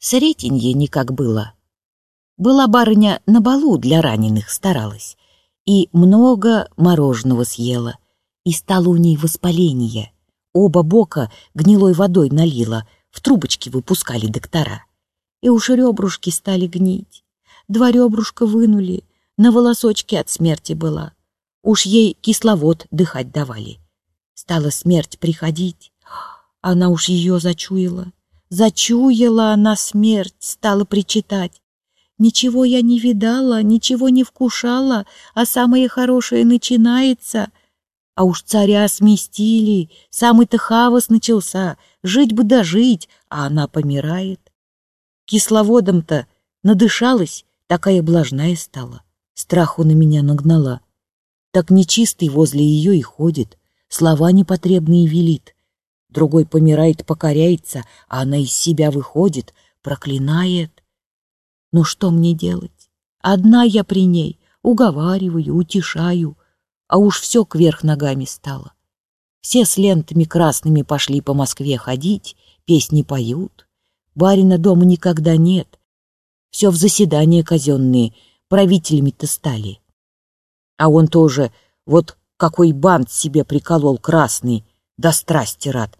Сретенье никак было. Была барыня на балу для раненых старалась, и много мороженого съела, и стало у ней воспаление. Оба бока гнилой водой налила, в трубочки выпускали доктора. И уж ребрушки стали гнить. Два ребрушка вынули, на волосочке от смерти была. Уж ей кисловод дыхать давали. Стала смерть приходить, она уж ее зачуяла. Зачуяла она смерть, стала причитать. Ничего я не видала, ничего не вкушала, а самое хорошее начинается. А уж царя сместили, самый-то хавос начался, жить бы дожить, а она помирает. Кисловодом-то надышалась, такая блажная стала. Страху на меня нагнала. Так нечистый возле ее и ходит, слова непотребные велит. Другой помирает, покоряется, а она из себя выходит, проклинает. Ну что мне делать? Одна я при ней, уговариваю, утешаю, а уж все кверх ногами стало. Все с лентами красными пошли по Москве ходить, песни поют. Барина дома никогда нет. Все в заседания казенные, правителями-то стали. А он тоже вот какой бант себе приколол красный, до страсти рад.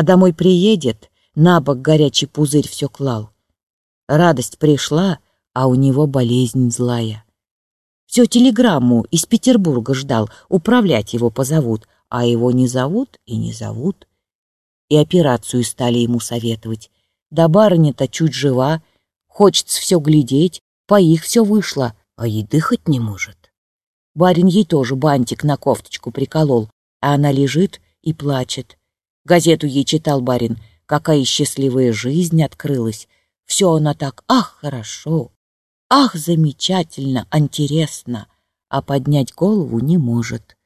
А домой приедет, на бок горячий пузырь все клал. Радость пришла, а у него болезнь злая. Все телеграмму из Петербурга ждал, управлять его позовут, а его не зовут и не зовут. И операцию стали ему советовать. Да барыня-то чуть жива, хочется все глядеть, по их все вышло, а ей дыхать не может. Барин ей тоже бантик на кофточку приколол, а она лежит и плачет. Газету ей читал барин, какая счастливая жизнь открылась. Все она так, ах, хорошо, ах, замечательно, интересно, а поднять голову не может.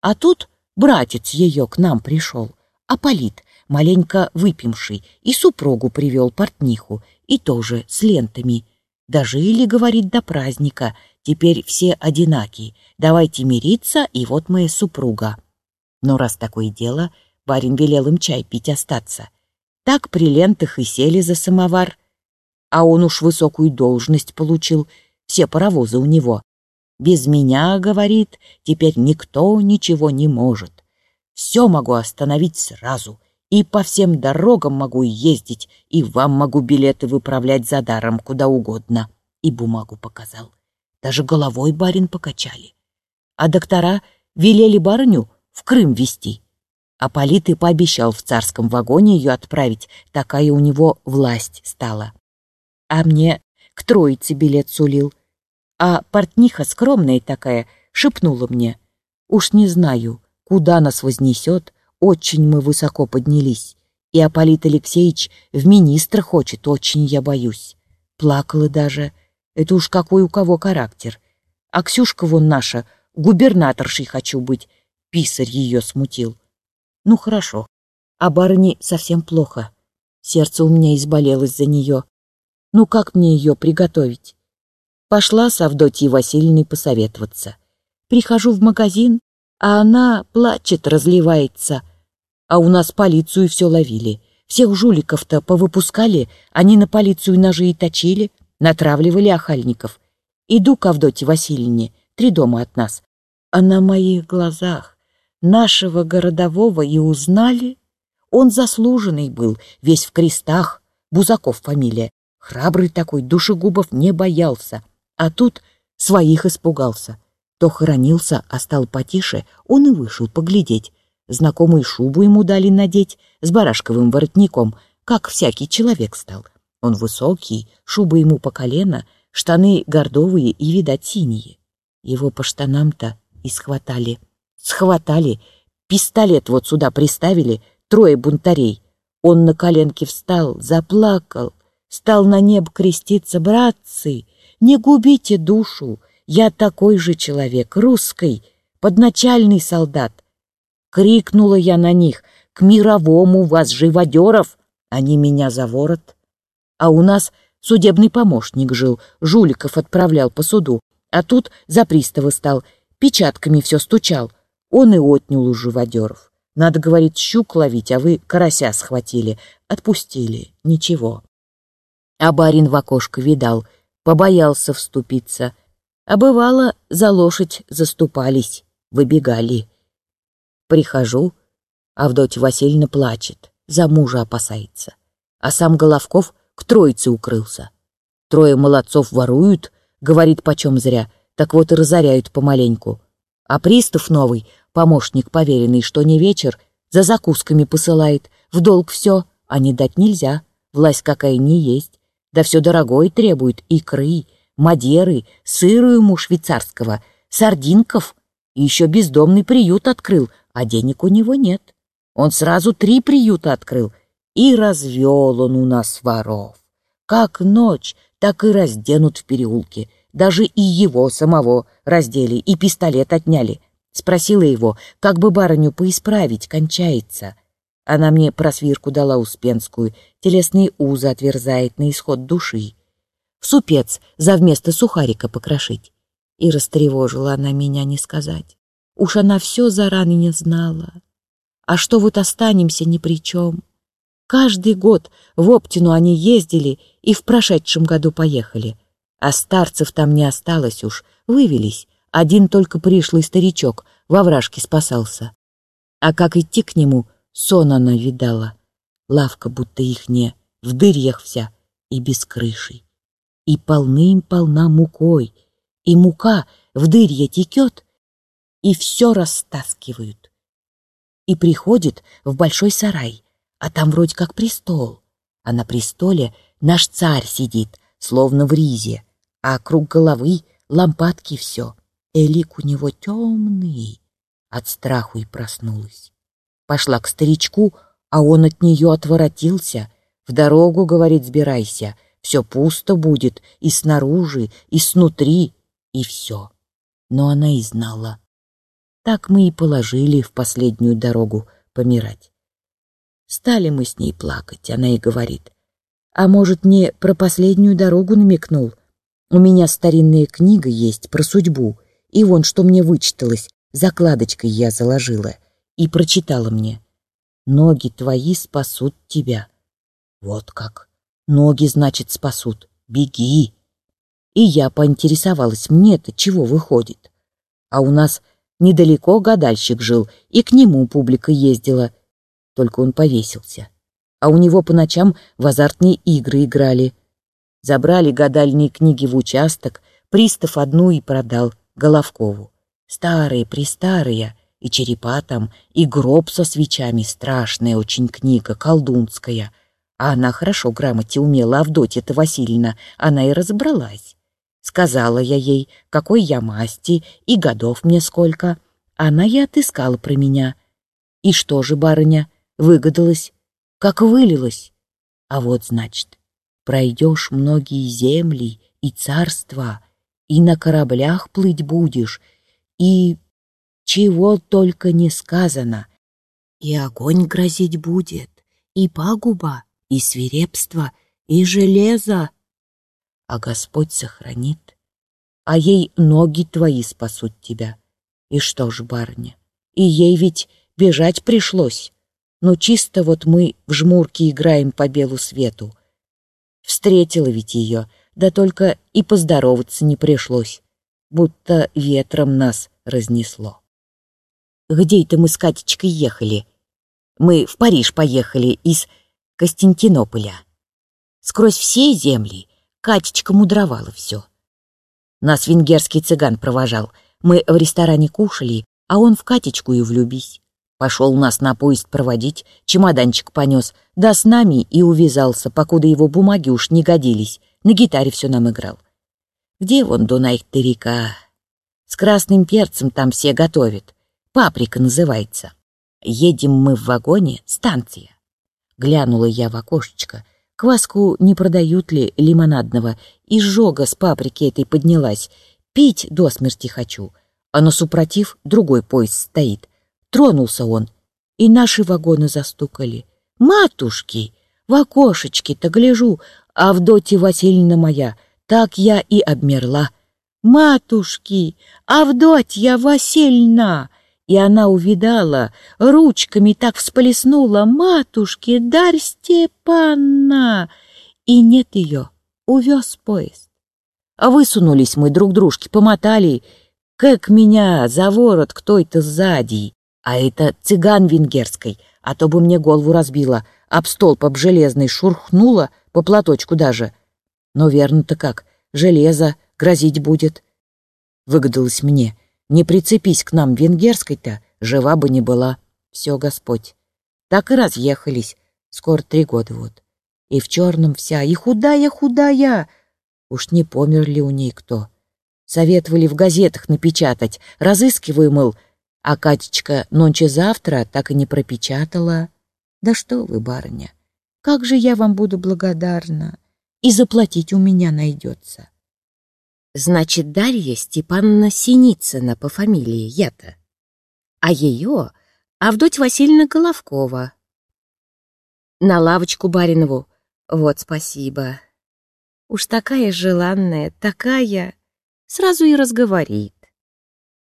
А тут братец ее к нам пришел, Аполит, маленько выпивший, и супругу привел портниху, и тоже с лентами. Дожили, говорит, до праздника, теперь все одинаки, давайте мириться, и вот моя супруга. Но раз такое дело, барин велел им чай пить остаться. Так при лентах и сели за самовар. А он уж высокую должность получил, все паровозы у него. Без меня, говорит, теперь никто ничего не может. Все могу остановить сразу, и по всем дорогам могу ездить, и вам могу билеты выправлять за даром куда угодно. И бумагу показал. Даже головой барин покачали. А доктора велели барыню в Крым везти. А Полит пообещал в царском вагоне ее отправить, такая у него власть стала. А мне к троице билет сулил. А портниха скромная такая шепнула мне. Уж не знаю, куда нас вознесет, очень мы высоко поднялись. И Аполит Алексеевич в министра хочет, очень я боюсь. Плакала даже. Это уж какой у кого характер. А Ксюшка вон наша, губернаторшей хочу быть, писарь ее смутил. Ну, хорошо. А барыне совсем плохо. Сердце у меня изболелось за нее. Ну, как мне ее приготовить? Пошла с Авдотьей Васильевной посоветоваться. Прихожу в магазин, а она плачет, разливается. А у нас полицию все ловили. Всех жуликов-то повыпускали, они на полицию ножи и точили, натравливали охальников. Иду к Авдотье Васильевне, три дома от нас. А на моих глазах нашего городового и узнали. Он заслуженный был, весь в крестах, Бузаков фамилия. Храбрый такой, душегубов не боялся. А тут своих испугался. То хоронился, а стал потише, он и вышел поглядеть. Знакомую шубу ему дали надеть с барашковым воротником, как всякий человек стал. Он высокий, шуба ему по колено, штаны гордовые и, видать, синие. Его по штанам-то и схватали. Схватали, пистолет вот сюда приставили, трое бунтарей. Он на коленке встал, заплакал, стал на небо креститься. «Братцы, не губите душу, я такой же человек, русский, подначальный солдат». Крикнула я на них, «К мировому вас, живодеров!» Они меня за ворот. А у нас судебный помощник жил, жуликов отправлял по суду, а тут за пристава стал, печатками все стучал. Он и отнял у живодеров. Надо, говорит, щук ловить, а вы карася схватили. Отпустили. Ничего. А барин в окошко видал, побоялся вступиться. А бывало, за лошадь заступались, выбегали. Прихожу, Авдотья Васильевна плачет, за мужа опасается. А сам Головков к троице укрылся. Трое молодцов воруют, говорит почем зря, так вот и разоряют помаленьку. А пристав новый, помощник поверенный, что не вечер, за закусками посылает, в долг все, а не дать нельзя, власть какая не есть. Да все дорогое требует икры, мадеры, сыру ему швейцарского, сардинков. И еще бездомный приют открыл, а денег у него нет. Он сразу три приюта открыл, и развел он у нас воров. Как ночь, так и разденут в переулке. Даже и его самого раздели, и пистолет отняли. Спросила его, как бы барыню поисправить, кончается. Она мне просвирку дала успенскую, телесные узы отверзает на исход души. В супец за вместо сухарика покрошить. И растревожила она меня не сказать. Уж она все заранее знала. А что вот останемся ни при чем? Каждый год в Оптину они ездили и в прошедшем году поехали. А старцев там не осталось уж, вывелись. Один только пришлый старичок во вражке спасался. А как идти к нему, сон она видала. Лавка будто ихняя, в дырьях вся и без крыши. И полным-полна мукой, и мука в дырье текет, и все растаскивают. И приходит в большой сарай — а там вроде как престол, а на престоле наш царь сидит, словно в ризе, а круг головы лампадки все, и лик у него темный. От страху и проснулась. Пошла к старичку, а он от нее отворотился. В дорогу, говорит, сбирайся, все пусто будет и снаружи, и снутри, и все. Но она и знала. Так мы и положили в последнюю дорогу помирать. Стали мы с ней плакать, она и говорит. А может, мне про последнюю дорогу намекнул? У меня старинная книга есть про судьбу, и вон что мне вычиталось, закладочкой я заложила, и прочитала мне. Ноги твои спасут тебя. Вот как. Ноги, значит, спасут. Беги. И я поинтересовалась, мне-то чего выходит? А у нас недалеко гадальщик жил, и к нему публика ездила — только он повесился. А у него по ночам в азартные игры играли. Забрали гадальные книги в участок, пристав одну и продал Головкову. Старые, престарые, и черепа там, и гроб со свечами, страшная очень книга, колдунская. А она хорошо грамоте умела, Авдотья-то Васильевна, она и разобралась. Сказала я ей, какой я масти и годов мне сколько. Она и отыскала про меня. И что же, барыня, выгадалась, как вылилась. А вот, значит, пройдешь многие земли и царства, и на кораблях плыть будешь, и чего только не сказано. И огонь грозить будет, и пагуба, и свирепство, и железо. А Господь сохранит, а ей ноги твои спасут тебя. И что ж, барыня, и ей ведь бежать пришлось но чисто вот мы в жмурке играем по белу свету. Встретила ведь ее, да только и поздороваться не пришлось, будто ветром нас разнесло. Где это мы с Катечкой ехали? Мы в Париж поехали из Константинополя. Сквозь все земли Катечка мудровала все. Нас венгерский цыган провожал. Мы в ресторане кушали, а он в Катечку и влюбись. Пошел нас на поезд проводить, чемоданчик понес, да с нами и увязался, покуда его бумаги уж не годились. На гитаре все нам играл. Где вон Дунай-то река? С красным перцем там все готовят. Паприка называется. Едем мы в вагоне, станция. Глянула я в окошечко. Кваску не продают ли лимонадного? И жога с паприки этой поднялась. Пить до смерти хочу. А на супротив другой поезд стоит. Тронулся он, и наши вагоны застукали. «Матушки! В окошечки-то гляжу, Авдотья Васильевна моя, так я и обмерла. Матушки! Авдотья Васильевна!» И она увидала, ручками так всплеснула, «Матушки, Дарь Степанна!» И нет ее. увез поезд. А высунулись мы друг дружке, помотали, как меня за ворот кто-то сзади. А это цыган венгерской, а то бы мне голову разбила, об столб об железный шурхнула, по платочку даже. Но верно-то как, железо грозить будет. Выгодалось мне, не прицепись к нам венгерской-то, жива бы не была. Все, Господь. Так и разъехались, скоро три года вот. И в черном вся, и худая-худая. Уж не помер ли у ней кто? Советовали в газетах напечатать, разыскиваю, мыл, а Катечка нонче завтра так и не пропечатала. Да что вы, барыня, как же я вам буду благодарна. И заплатить у меня найдется. Значит, Дарья Степановна Синицына по фамилии я-то. А ее Авдотья Васильевна Головкова. На лавочку Баринову. Вот спасибо. Уж такая желанная, такая. Сразу и разговорит.